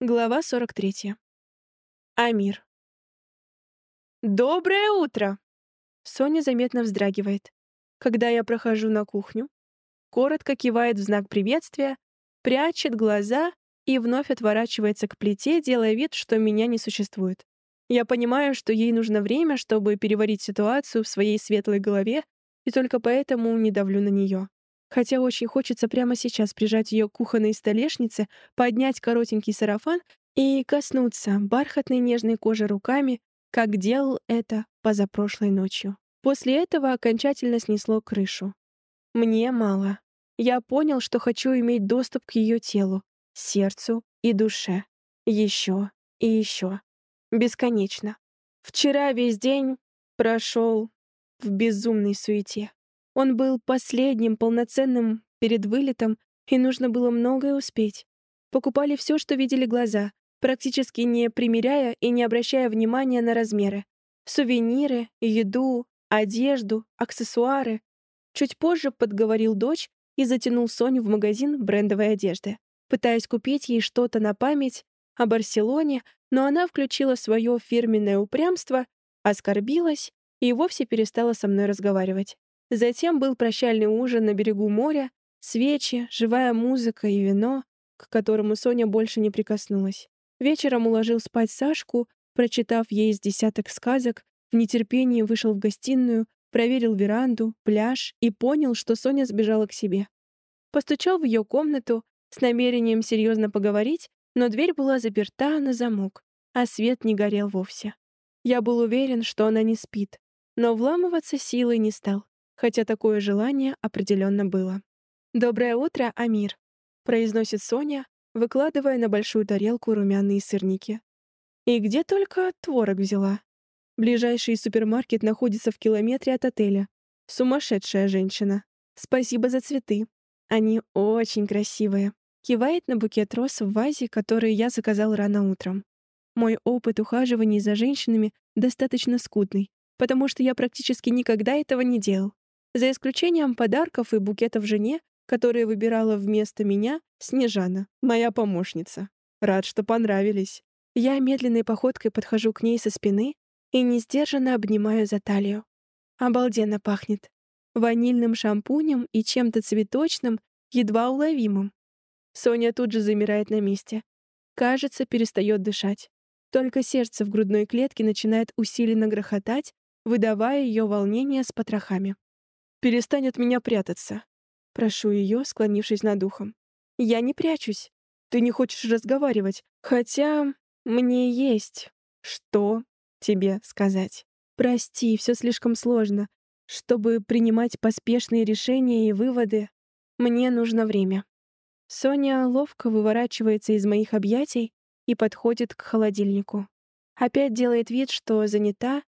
Глава 43. Амир. «Доброе утро!» Соня заметно вздрагивает. Когда я прохожу на кухню, коротко кивает в знак приветствия, прячет глаза и вновь отворачивается к плите, делая вид, что меня не существует. Я понимаю, что ей нужно время, чтобы переварить ситуацию в своей светлой голове, и только поэтому не давлю на нее. Хотя очень хочется прямо сейчас прижать ее к кухонной столешнице, поднять коротенький сарафан и коснуться бархатной нежной кожи руками, как делал это позапрошлой ночью. После этого окончательно снесло крышу. Мне мало. Я понял, что хочу иметь доступ к ее телу, сердцу и душе. Еще и еще. Бесконечно. Вчера весь день прошел в безумной суете. Он был последним полноценным перед вылетом, и нужно было многое успеть. Покупали все, что видели глаза, практически не примеряя и не обращая внимания на размеры. Сувениры, еду, одежду, аксессуары. Чуть позже подговорил дочь и затянул Соню в магазин брендовой одежды, пытаясь купить ей что-то на память о Барселоне, но она включила свое фирменное упрямство, оскорбилась и вовсе перестала со мной разговаривать. Затем был прощальный ужин на берегу моря, свечи, живая музыка и вино, к которому Соня больше не прикоснулась. Вечером уложил спать Сашку, прочитав ей из десяток сказок, в нетерпении вышел в гостиную, проверил веранду, пляж и понял, что Соня сбежала к себе. Постучал в ее комнату с намерением серьезно поговорить, но дверь была заперта на замок, а свет не горел вовсе. Я был уверен, что она не спит, но вламываться силой не стал хотя такое желание определенно было. «Доброе утро, Амир», — произносит Соня, выкладывая на большую тарелку румяные сырники. «И где только творог взяла?» Ближайший супермаркет находится в километре от отеля. Сумасшедшая женщина. Спасибо за цветы. Они очень красивые. Кивает на букет роз в вазе, который я заказал рано утром. Мой опыт ухаживаний за женщинами достаточно скудный, потому что я практически никогда этого не делал. За исключением подарков и букетов жене, которые выбирала вместо меня Снежана, моя помощница. Рад, что понравились. Я медленной походкой подхожу к ней со спины и несдержанно обнимаю за талию. Обалденно пахнет. Ванильным шампунем и чем-то цветочным, едва уловимым. Соня тут же замирает на месте. Кажется, перестает дышать. Только сердце в грудной клетке начинает усиленно грохотать, выдавая ее волнение с потрохами. Перестань от меня прятаться. Прошу ее, склонившись над ухом. Я не прячусь. Ты не хочешь разговаривать. Хотя мне есть что тебе сказать. Прости, все слишком сложно. Чтобы принимать поспешные решения и выводы, мне нужно время. Соня ловко выворачивается из моих объятий и подходит к холодильнику. Опять делает вид, что занята,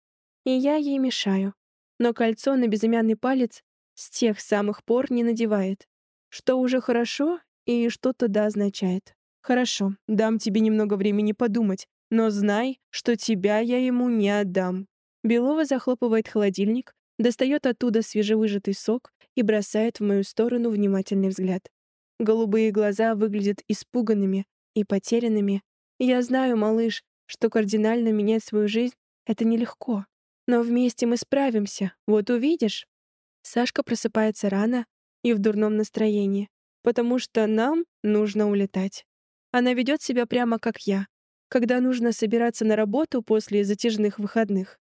и я ей мешаю но кольцо на безымянный палец с тех самых пор не надевает. Что уже хорошо и что-то да означает. Хорошо, дам тебе немного времени подумать, но знай, что тебя я ему не отдам. Белова захлопывает холодильник, достает оттуда свежевыжатый сок и бросает в мою сторону внимательный взгляд. Голубые глаза выглядят испуганными и потерянными. Я знаю, малыш, что кардинально менять свою жизнь — это нелегко. Но вместе мы справимся, вот увидишь. Сашка просыпается рано и в дурном настроении, потому что нам нужно улетать. Она ведет себя прямо как я, когда нужно собираться на работу после затяжных выходных.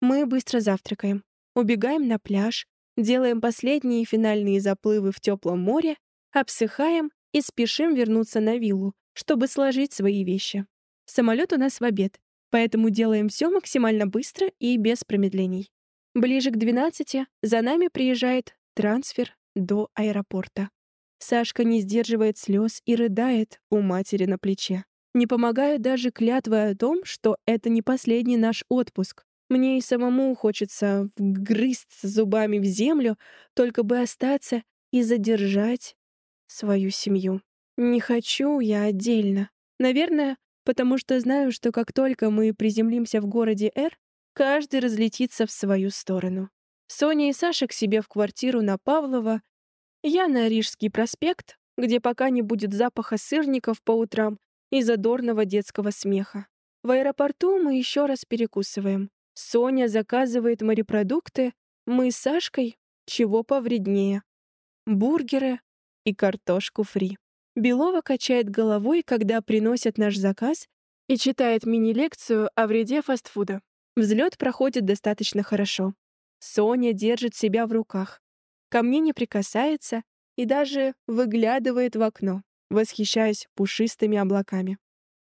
Мы быстро завтракаем, убегаем на пляж, делаем последние финальные заплывы в теплом море, обсыхаем и спешим вернуться на виллу, чтобы сложить свои вещи. Самолет у нас в обед, поэтому делаем все максимально быстро и без промедлений. Ближе к 12 за нами приезжает трансфер до аэропорта. Сашка не сдерживает слез и рыдает у матери на плече. Не помогают даже клятвы о том, что это не последний наш отпуск. Мне и самому хочется вгрызться зубами в землю, только бы остаться и задержать свою семью. Не хочу я отдельно. Наверное, потому что знаю, что как только мы приземлимся в городе Р, каждый разлетится в свою сторону. Соня и Саша к себе в квартиру на Павлова, я на Рижский проспект, где пока не будет запаха сырников по утрам и задорного детского смеха. В аэропорту мы еще раз перекусываем. Соня заказывает морепродукты, мы с Сашкой чего повреднее. Бургеры и картошку фри. Белова качает головой, когда приносят наш заказ, и читает мини-лекцию о вреде фастфуда. Взлет проходит достаточно хорошо. Соня держит себя в руках. Ко мне не прикасается и даже выглядывает в окно, восхищаясь пушистыми облаками.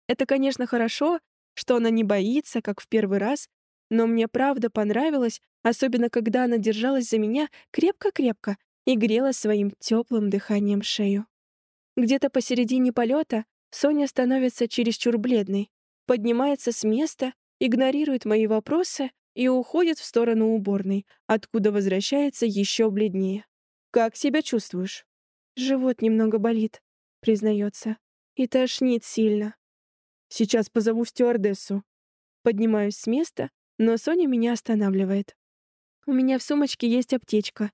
Это, конечно, хорошо, что она не боится, как в первый раз, но мне правда понравилось, особенно когда она держалась за меня крепко-крепко и грела своим теплым дыханием шею. Где-то посередине полета Соня становится чересчур бледной, поднимается с места, игнорирует мои вопросы и уходит в сторону уборной, откуда возвращается еще бледнее. «Как себя чувствуешь?» «Живот немного болит», — признается. «И тошнит сильно». «Сейчас позову стюардессу». Поднимаюсь с места, но Соня меня останавливает. «У меня в сумочке есть аптечка.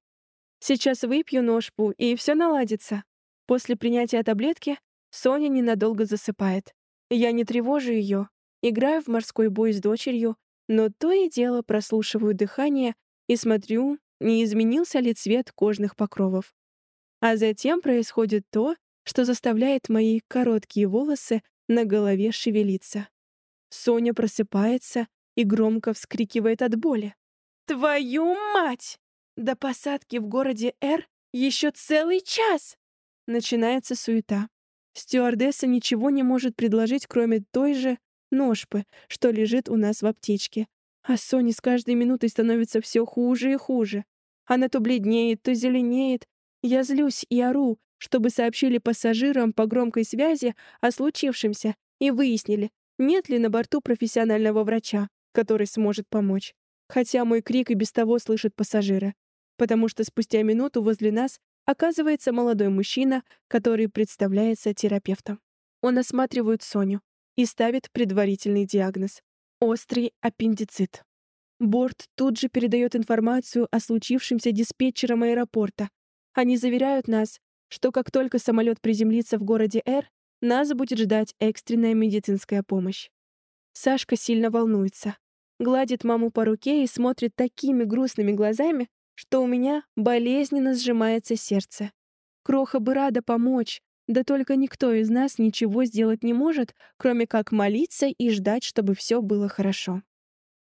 Сейчас выпью ножпу, и все наладится». После принятия таблетки Соня ненадолго засыпает. Я не тревожу ее, играю в морской бой с дочерью, но то и дело прослушиваю дыхание и смотрю, не изменился ли цвет кожных покровов. А затем происходит то, что заставляет мои короткие волосы на голове шевелиться. Соня просыпается и громко вскрикивает от боли. «Твою мать! До посадки в городе Р еще целый час!» Начинается суета. Стюардесса ничего не может предложить, кроме той же ножпы, что лежит у нас в аптечке. А Соне с каждой минутой становится все хуже и хуже. Она то бледнеет, то зеленеет. Я злюсь и ору, чтобы сообщили пассажирам по громкой связи о случившемся и выяснили, нет ли на борту профессионального врача, который сможет помочь. Хотя мой крик и без того слышат пассажиры. Потому что спустя минуту возле нас оказывается молодой мужчина, который представляется терапевтом. Он осматривает Соню и ставит предварительный диагноз — острый аппендицит. Борт тут же передает информацию о случившемся диспетчерам аэропорта. Они заверяют нас, что как только самолет приземлится в городе Р, нас будет ждать экстренная медицинская помощь. Сашка сильно волнуется, гладит маму по руке и смотрит такими грустными глазами, что у меня болезненно сжимается сердце. Кроха бы рада помочь, да только никто из нас ничего сделать не может, кроме как молиться и ждать, чтобы все было хорошо.